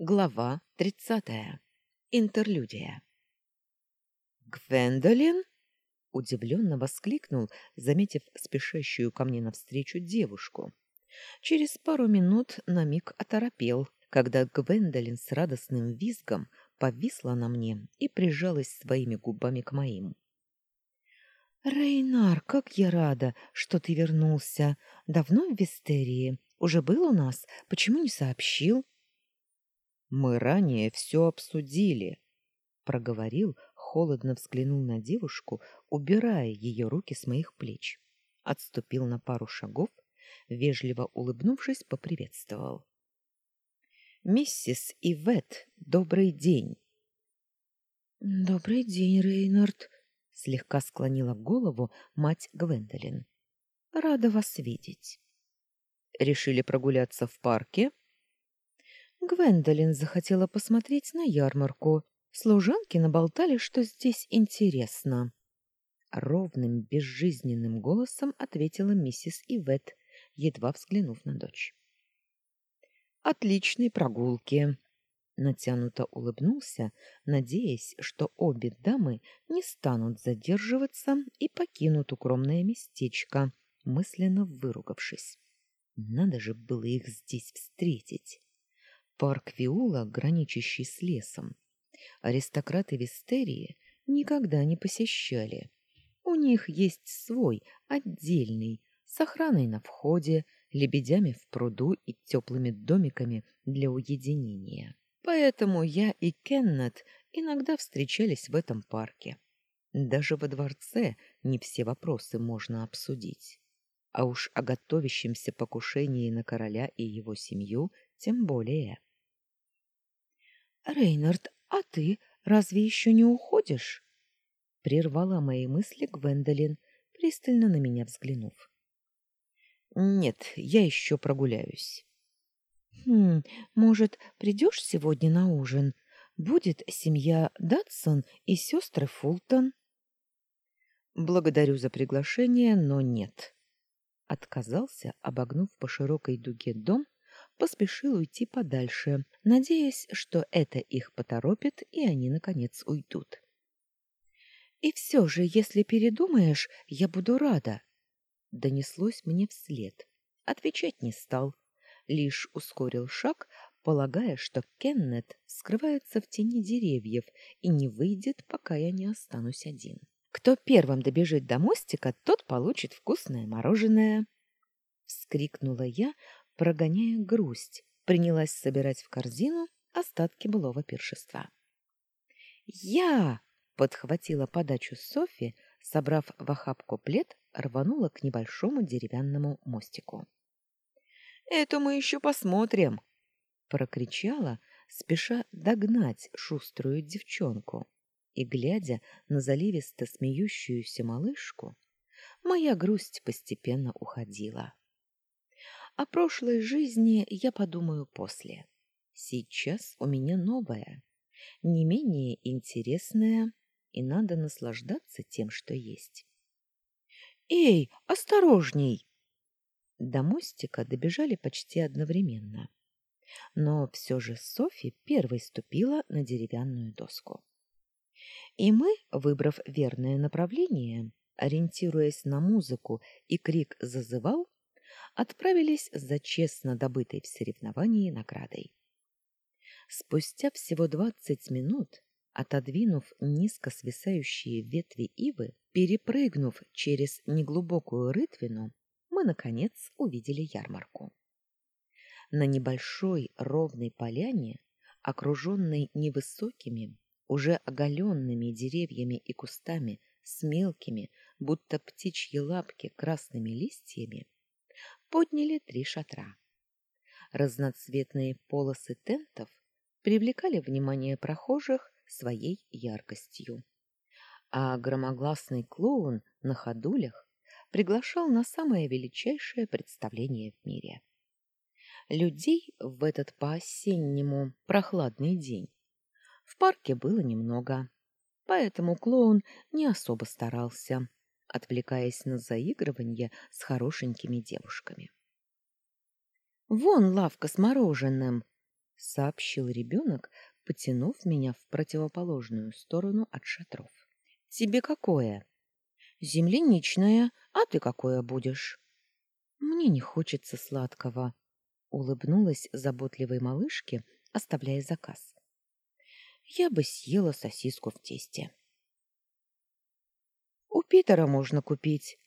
Глава тридцатая. Интерлюдия. «Гвендолин?» — удивленно воскликнул, заметив спешащую ко мне навстречу девушку. Через пару минут на миг оторопел, когда Гвендолин с радостным визгом повисла на мне и прижалась своими губами к моим. «Рейнар, как я рада, что ты вернулся! Давно в Вестерии? Уже был у нас? Почему не сообщил?» Мы ранее все обсудили, проговорил, холодно взглянул на девушку, убирая ее руки с моих плеч. Отступил на пару шагов, вежливо улыбнувшись, поприветствовал. Миссис Ивет, добрый день. Добрый день, Рейнард, слегка склонила голову мать Гвендолин. Рада вас видеть. Решили прогуляться в парке? Гвендолин захотела посмотреть на ярмарку. Служанки наболтали, что здесь интересно. Ровным, безжизненным голосом ответила миссис Ивет, едва взглянув на дочь. «Отличной прогулки!» Натянуто улыбнулся, надеясь, что обе дамы не станут задерживаться и покинут укромное местечко, мысленно выругавшись. Надо же было их здесь встретить. Парк Виула, граничащий с лесом, аристократы Вистерии никогда не посещали. У них есть свой, отдельный, с охраной на входе, лебедями в пруду и теплыми домиками для уединения. Поэтому я и Кеннет иногда встречались в этом парке. Даже во дворце не все вопросы можно обсудить. А уж о готовящемся покушении на короля и его семью тем более. Рейнард, а ты разве еще не уходишь? Прервала мои мысли Гвендолин, пристально на меня взглянув. Нет, я еще прогуляюсь. Хм, может, придешь сегодня на ужин? Будет семья Датсон и сестры Фултон. Благодарю за приглашение, но нет. Отказался, обогнув по широкой дуге дом поспешил уйти подальше, надеясь, что это их поторопит, и они, наконец, уйдут. «И все же, если передумаешь, я буду рада!» Донеслось мне вслед. Отвечать не стал, лишь ускорил шаг, полагая, что Кеннет скрывается в тени деревьев и не выйдет, пока я не останусь один. Кто первым добежит до мостика, тот получит вкусное мороженое. Вскрикнула я, прогоняя грусть, принялась собирать в корзину остатки былого пиршества. «Я!» — подхватила подачу Софи, собрав в охапку плед, рванула к небольшому деревянному мостику. «Это мы еще посмотрим!» — прокричала, спеша догнать шуструю девчонку. И, глядя на заливисто смеющуюся малышку, моя грусть постепенно уходила. О прошлой жизни я подумаю после. Сейчас у меня новая, не менее интересная, и надо наслаждаться тем, что есть. «Эй, осторожней!» До мостика добежали почти одновременно. Но все же Софи первой ступила на деревянную доску. И мы, выбрав верное направление, ориентируясь на музыку и крик зазывал, отправились за честно добытой в соревновании наградой. Спустя всего двадцать минут, отодвинув низко свисающие ветви ивы, перепрыгнув через неглубокую рытвину, мы, наконец, увидели ярмарку. На небольшой ровной поляне, окруженной невысокими, уже оголенными деревьями и кустами с мелкими, будто птичьи лапки, красными листьями, подняли три шатра. Разноцветные полосы тентов привлекали внимание прохожих своей яркостью. А громогласный клоун на ходулях приглашал на самое величайшее представление в мире. Людей в этот по-осеннему прохладный день в парке было немного, поэтому клоун не особо старался отвлекаясь на заигрывание с хорошенькими девушками. «Вон лавка с мороженым!» сообщил ребенок, потянув меня в противоположную сторону от шатров. Тебе какое? Земляничное. А ты какое будешь? Мне не хочется сладкого, улыбнулась заботливой малышке, оставляя заказ. Я бы съела сосиску в тесте. Питера можно купить,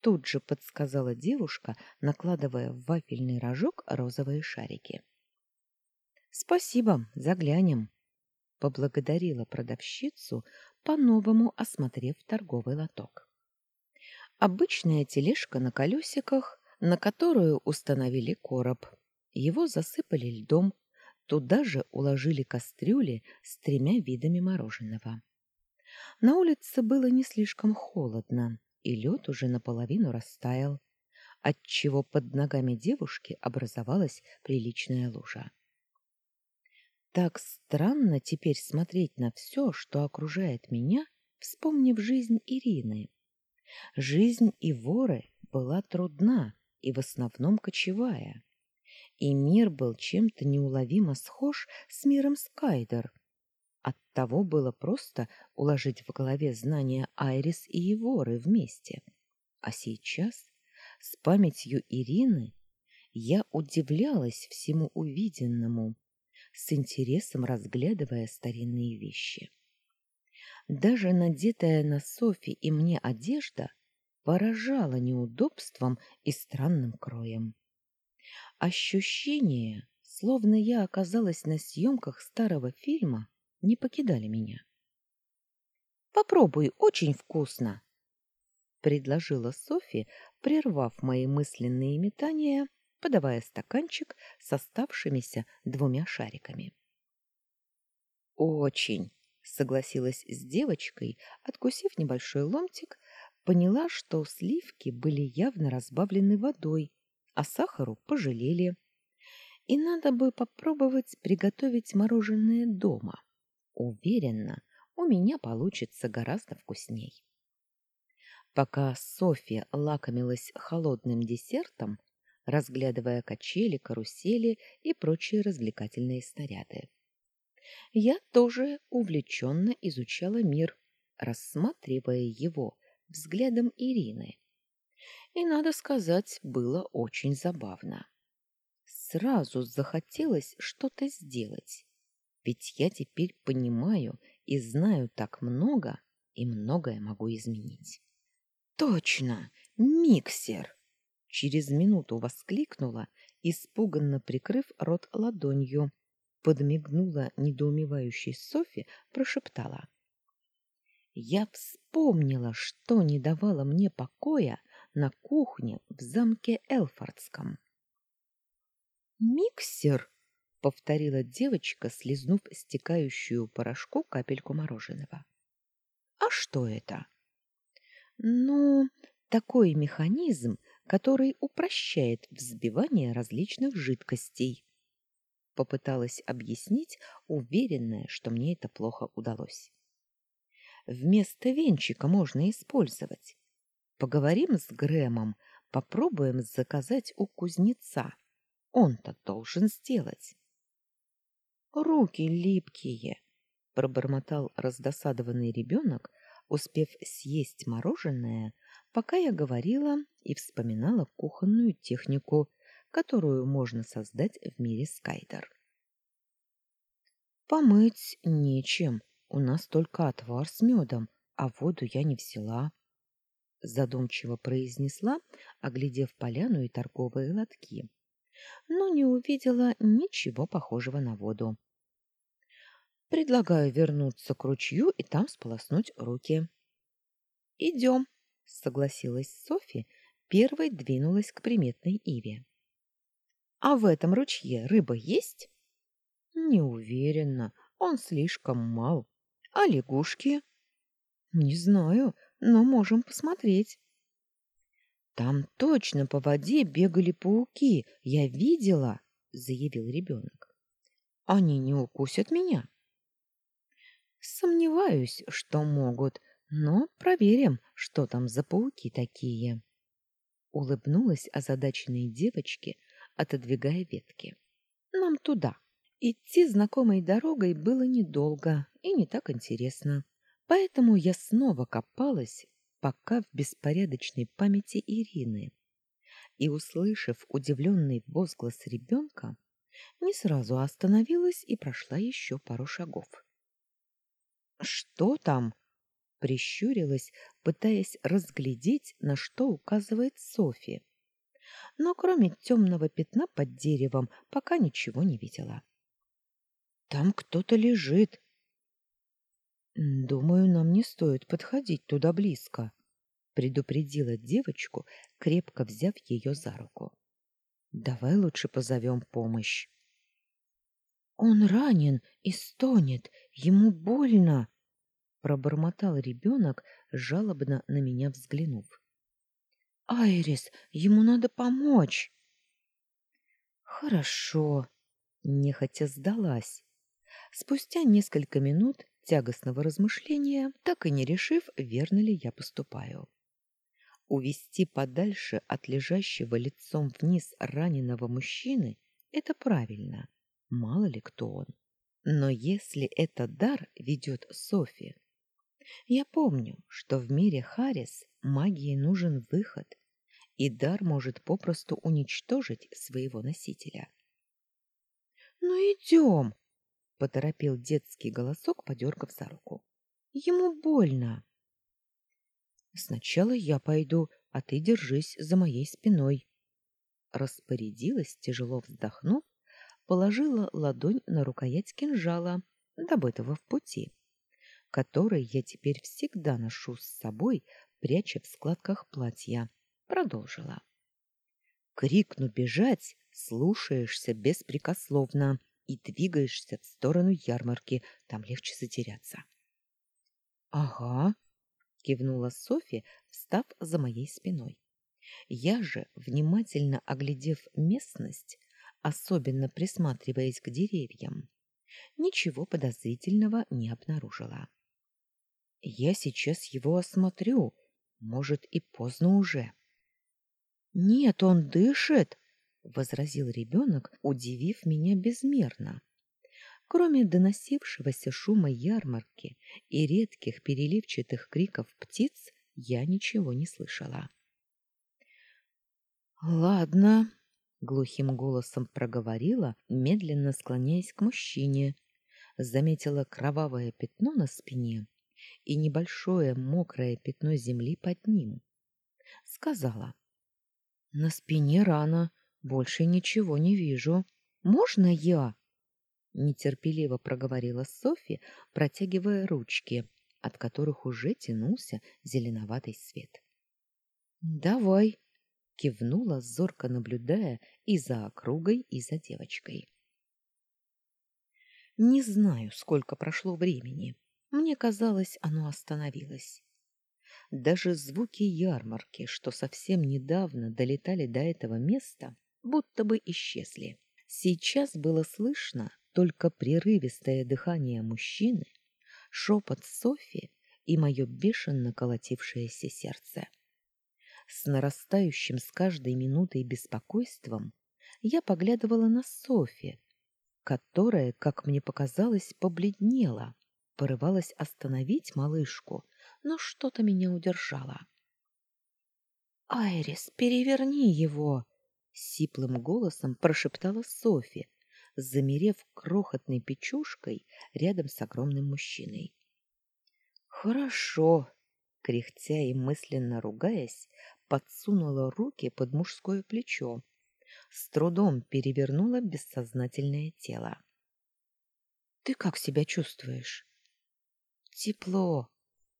тут же подсказала девушка, накладывая в вафельный рожок розовые шарики. Спасибо, заглянем, поблагодарила продавщицу, по-новому осмотрев торговый лоток. Обычная тележка на колесиках, на которую установили короб. Его засыпали льдом, туда же уложили кастрюли с тремя видами мороженого. На улице было не слишком холодно, и лед уже наполовину растаял, отчего под ногами девушки образовалась приличная лужа. Так странно теперь смотреть на все, что окружает меня, вспомнив жизнь Ирины. Жизнь и воры была трудна и в основном кочевая. И мир был чем-то неуловимо схож с миром Скайдер. Оттого было просто уложить в голове знания Айрис и Еворы вместе. А сейчас, с памятью Ирины, я удивлялась всему увиденному с интересом разглядывая старинные вещи. Даже надетая на Софи и мне одежда поражала неудобством и странным кроем. Ощущения, словно я оказалась на съемках старого фильма, не покидали меня. «Попробуй, очень вкусно!» — предложила Софи, прервав мои мысленные метания подавая стаканчик с оставшимися двумя шариками. «Очень!» — согласилась с девочкой, откусив небольшой ломтик, поняла, что сливки были явно разбавлены водой, а сахару пожалели. И надо бы попробовать приготовить мороженое дома. Уверена, у меня получится гораздо вкусней. Пока Софья лакомилась холодным десертом, разглядывая качели, карусели и прочие развлекательные снаряды. Я тоже увлеченно изучала мир, рассматривая его взглядом Ирины. И, надо сказать, было очень забавно. Сразу захотелось что-то сделать, ведь я теперь понимаю и знаю так много, и многое могу изменить. Точно, миксер! через минуту воскликнула, испуганно прикрыв рот ладонью, подмигнула недоумевающей Софи, прошептала: "Я вспомнила, что не давало мне покоя на кухне в замке Элфордском". "Миксер", повторила девочка, слезнув стекающую порошку капельку мороженого. "А что это?" "Ну, такой механизм, который упрощает взбивание различных жидкостей. Попыталась объяснить, уверенная, что мне это плохо удалось. Вместо венчика можно использовать. Поговорим с Грэмом, попробуем заказать у кузнеца. Он-то должен сделать. Руки липкие, пробормотал раздосадованный ребенок, успев съесть мороженое, пока я говорила и вспоминала кухонную технику, которую можно создать в мире Скайдер. Помыть нечем, у нас только отвар с медом, а воду я не взяла, задумчиво произнесла, оглядев поляну и торговые лотки, но не увидела ничего похожего на воду. Предлагаю вернуться к ручью и там сполоснуть руки. Идем, согласилась Софи, первой двинулась к приметной иве. А в этом ручье рыба есть? Не уверена, он слишком мал. А лягушки? Не знаю, но можем посмотреть. Там точно по воде бегали пауки, я видела, заявил ребенок. Они не укусят меня. Сомневаюсь, что могут, но проверим, что там за пауки такие. Улыбнулась озадаченной девочке, отодвигая ветки. Нам туда. Идти знакомой дорогой было недолго и не так интересно. Поэтому я снова копалась, пока в беспорядочной памяти Ирины. И, услышав удивленный возглас ребенка, не сразу остановилась и прошла еще пару шагов. «Что там?» — прищурилась, пытаясь разглядеть, на что указывает Софи. Но кроме темного пятна под деревом пока ничего не видела. «Там кто-то лежит», Думаю, нам не стоит подходить туда близко, предупредила девочку, крепко взяв ее за руку. Давай лучше позовем помощь. Он ранен и стонет, ему больно, пробормотал ребенок, жалобно на меня взглянув. Айрис, ему надо помочь. Хорошо, нехотя сдалась. Спустя несколько минут тягостного размышления, так и не решив, верно ли я поступаю. Увести подальше от лежащего лицом вниз раненого мужчины — это правильно, мало ли кто он. Но если этот дар ведет Софи... Я помню, что в мире Харис магии нужен выход, и дар может попросту уничтожить своего носителя. «Ну идем!» Поторопил детский голосок, подергав за руку. Ему больно. Сначала я пойду, а ты держись за моей спиной. Распорядилась, тяжело вздохнув, положила ладонь на рукоять кинжала, добытого в пути, который я теперь всегда ношу с собой, пряча в складках платья. Продолжила. Крикну бежать, слушаешься беспрекословно и двигаешься в сторону ярмарки, там легче затеряться. — Ага, — кивнула Софья, встав за моей спиной. Я же, внимательно оглядев местность, особенно присматриваясь к деревьям, ничего подозрительного не обнаружила. Я сейчас его осмотрю, может, и поздно уже. — Нет, он дышит, — возразил ребенок, удивив меня безмерно. Кроме доносившегося шума ярмарки и редких переливчатых криков птиц, я ничего не слышала. «Ладно», — глухим голосом проговорила, медленно склоняясь к мужчине. Заметила кровавое пятно на спине и небольшое мокрое пятно земли под ним. Сказала. «На спине рана, больше ничего не вижу. Можно я? нетерпеливо проговорила Софи, протягивая ручки, от которых уже тянулся зеленоватый свет. Давай, кивнула, зорко наблюдая и за округой, и за девочкой. Не знаю, сколько прошло времени. Мне казалось, оно остановилось. Даже звуки ярмарки, что совсем недавно долетали до этого места, будто бы исчезли. Сейчас было слышно только прерывистое дыхание мужчины, шепот Софи и мое бешено колотившееся сердце. С нарастающим с каждой минутой беспокойством я поглядывала на Софи, которая, как мне показалось, побледнела, порывалась остановить малышку, но что-то меня удержало. «Айрис, переверни его!» Сиплым голосом прошептала Софи, замерев крохотной печушкой рядом с огромным мужчиной. Хорошо, кряхтя и мысленно ругаясь, подсунула руки под мужское плечо, с трудом перевернула бессознательное тело. Ты как себя чувствуешь? Тепло,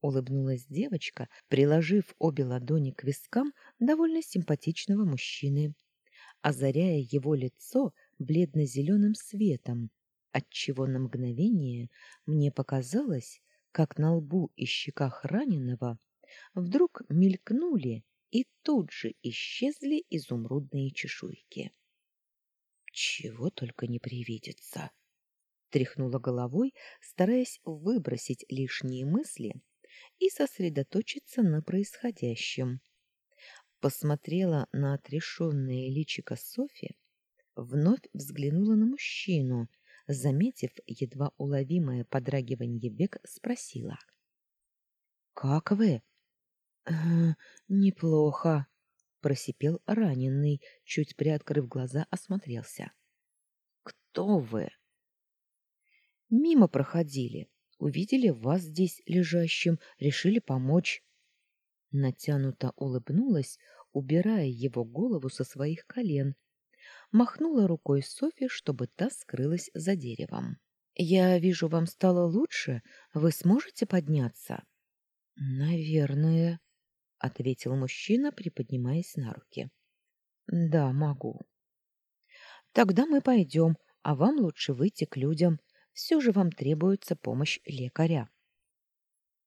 улыбнулась девочка, приложив обе ладони к вискам довольно симпатичного мужчины озаряя его лицо бледно-зеленым светом, отчего на мгновение мне показалось, как на лбу и щеках раненого вдруг мелькнули и тут же исчезли изумрудные чешуйки. Чего только не привидится. Тряхнула головой, стараясь выбросить лишние мысли и сосредоточиться на происходящем посмотрела на отрешенное личико Софи, вновь взглянула на мужчину, заметив едва уловимое подрагивание век, спросила. — Как вы? «Э, — Неплохо, — просипел раненый, чуть приоткрыв глаза, осмотрелся. — Кто вы? — Мимо проходили. Увидели вас здесь лежащим, решили помочь. Натянуто улыбнулась, убирая его голову со своих колен. Махнула рукой Софи, чтобы та скрылась за деревом. «Я вижу, вам стало лучше. Вы сможете подняться?» «Наверное», — ответил мужчина, приподнимаясь на руки. «Да, могу». «Тогда мы пойдем, а вам лучше выйти к людям все же вам требуется помощь лекаря.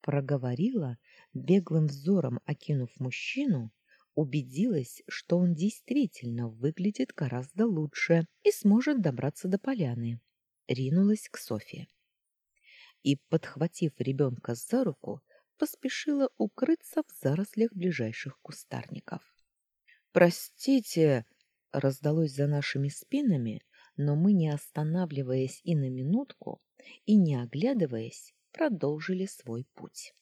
Проговорила, беглым взором окинув мужчину, убедилась, что он действительно выглядит гораздо лучше и сможет добраться до поляны. Ринулась к Софье. И, подхватив ребенка за руку, поспешила укрыться в зарослях ближайших кустарников. «Простите!» — раздалось за нашими спинами, но мы, не останавливаясь и на минутку, и не оглядываясь, продолжили свой путь.